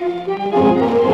Música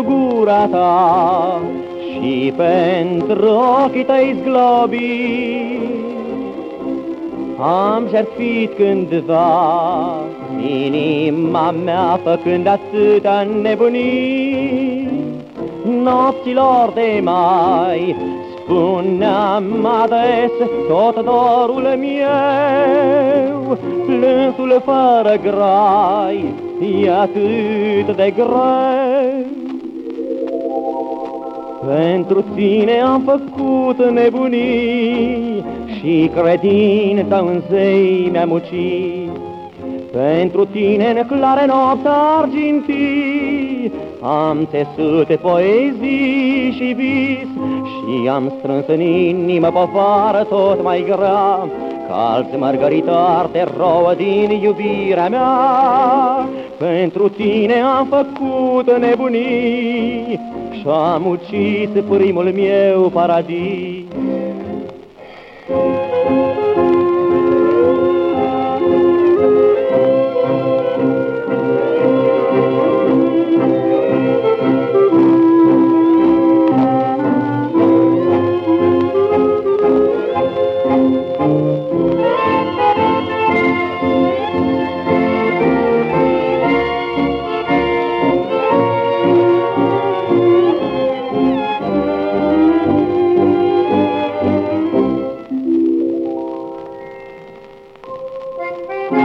pentru gura ta și pentru ochii tăi zglobi. Am jertfit cândva inima mea făcând atâtea nebunii. Nopților de mai spuneam ades tot dorul meu, plânsul fără grai, e atât de greu. Pentru tine am făcut nebunii și credința în zei mi-a mucit. Pentru tine în clare nopți argintii am țesut poezii și vis și am strâns în inimă povară tot mai grea Calți mărgăritar te rouă din iubirea mea Pentru tine am făcut nebunii Și-am ucis primul meu paradis Thank you.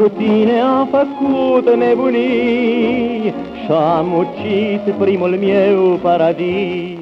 Pentru tine am făcut nebunii Și-am ucis primul meu paradis